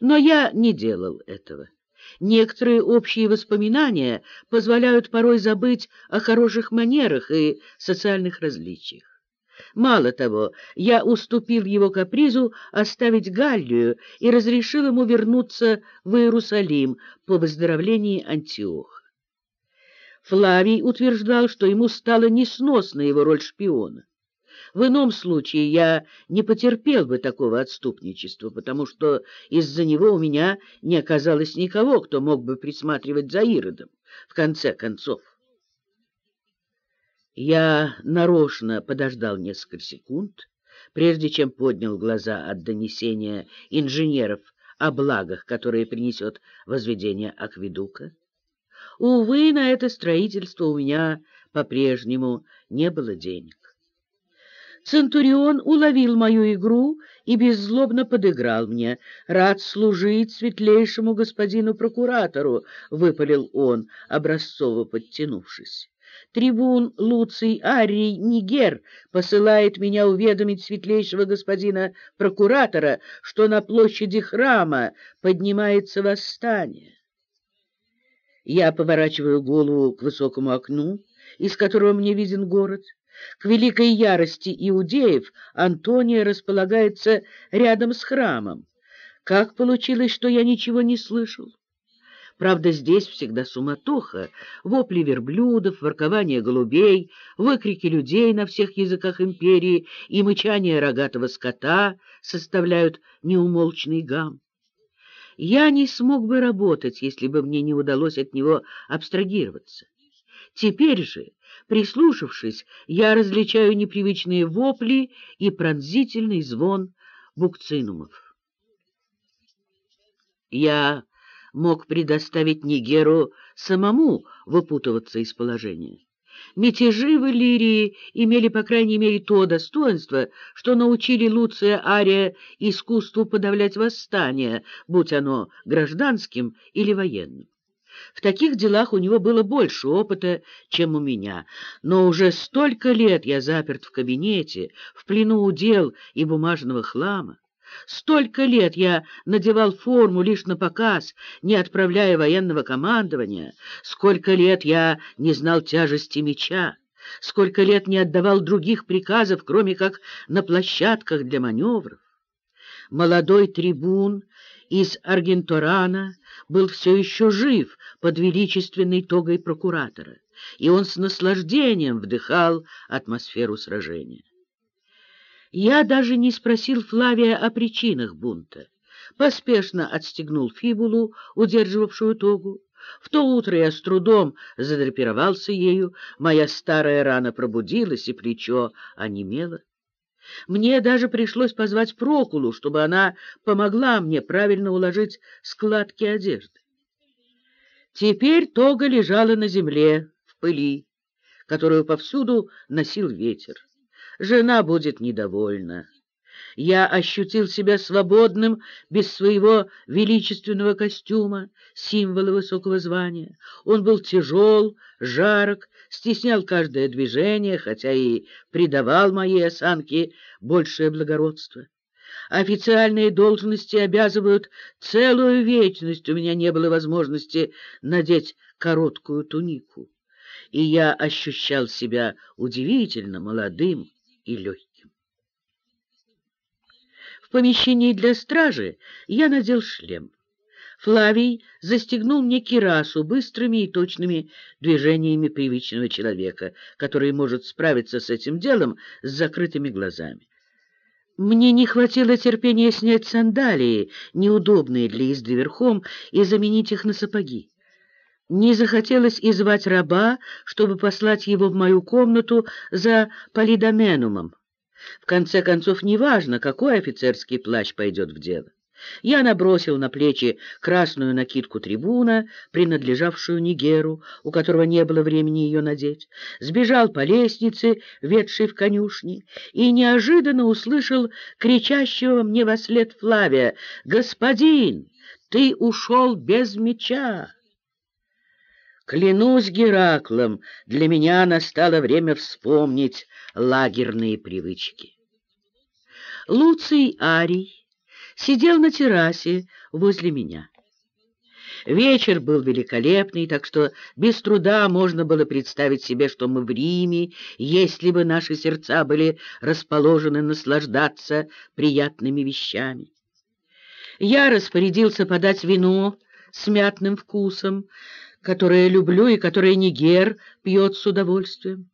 Но я не делал этого. Некоторые общие воспоминания позволяют порой забыть о хороших манерах и социальных различиях. Мало того, я уступил его капризу оставить Галлию и разрешил ему вернуться в Иерусалим по выздоровлении Антиоха. Флавий утверждал, что ему стала несносна его роль шпиона. В ином случае я не потерпел бы такого отступничества, потому что из-за него у меня не оказалось никого, кто мог бы присматривать за Иродом, в конце концов. Я нарочно подождал несколько секунд, прежде чем поднял глаза от донесения инженеров о благах, которые принесет возведение акведука. Увы, на это строительство у меня по-прежнему не было денег. Центурион уловил мою игру и беззлобно подыграл мне. «Рад служить светлейшему господину прокуратору», — выпалил он, образцово подтянувшись. Трибун Луций Арий Нигер посылает меня уведомить светлейшего господина прокуратора, что на площади храма поднимается восстание. Я поворачиваю голову к высокому окну, из которого мне виден город. К великой ярости иудеев Антония располагается рядом с храмом. Как получилось, что я ничего не слышал? Правда, здесь всегда суматоха, вопли верблюдов, воркование голубей, выкрики людей на всех языках империи и мычание рогатого скота составляют неумолчный гам. Я не смог бы работать, если бы мне не удалось от него абстрагироваться. Теперь же, прислушавшись, я различаю непривычные вопли и пронзительный звон букцинумов. Я мог предоставить Нигеру самому выпутываться из положения. Мятежи в Иллирии имели, по крайней мере, то достоинство, что научили Луция Ария искусству подавлять восстание, будь оно гражданским или военным. В таких делах у него было больше опыта, чем у меня, но уже столько лет я заперт в кабинете, в плену удел и бумажного хлама. Столько лет я надевал форму лишь на показ, не отправляя военного командования. Сколько лет я не знал тяжести меча. Сколько лет не отдавал других приказов, кроме как на площадках для маневров. Молодой трибун из Аргенторана был все еще жив под величественной тогой прокуратора, и он с наслаждением вдыхал атмосферу сражения. Я даже не спросил Флавия о причинах бунта. Поспешно отстегнул фибулу, удерживавшую тогу. В то утро я с трудом задрапировался ею, моя старая рана пробудилась, и плечо онемело. Мне даже пришлось позвать Прокулу, чтобы она помогла мне правильно уложить складки одежды. Теперь тога лежала на земле, в пыли, которую повсюду носил ветер жена будет недовольна. Я ощутил себя свободным без своего величественного костюма, символа высокого звания. Он был тяжел, жарок, стеснял каждое движение, хотя и придавал моей осанке большее благородство. Официальные должности обязывают целую вечность, у меня не было возможности надеть короткую тунику. И я ощущал себя удивительно молодым, и легким. В помещении для стражи я надел шлем. Флавий застегнул мне кирасу быстрыми и точными движениями привычного человека, который может справиться с этим делом с закрытыми глазами. Мне не хватило терпения снять сандалии, неудобные для езды верхом, и заменить их на сапоги. Не захотелось и звать раба, чтобы послать его в мою комнату за полидоменумом. В конце концов, неважно, какой офицерский плащ пойдет в дело. Я набросил на плечи красную накидку трибуна, принадлежавшую Нигеру, у которого не было времени ее надеть, сбежал по лестнице, ведшей в конюшни, и неожиданно услышал кричащего мне во след Флавия «Господин, ты ушел без меча!» Клянусь Гераклом, для меня настало время вспомнить лагерные привычки. Луций Арий сидел на террасе возле меня. Вечер был великолепный, так что без труда можно было представить себе, что мы в Риме, если бы наши сердца были расположены наслаждаться приятными вещами. Я распорядился подать вино с мятным вкусом, которое люблю и которое Нигер пьет с удовольствием.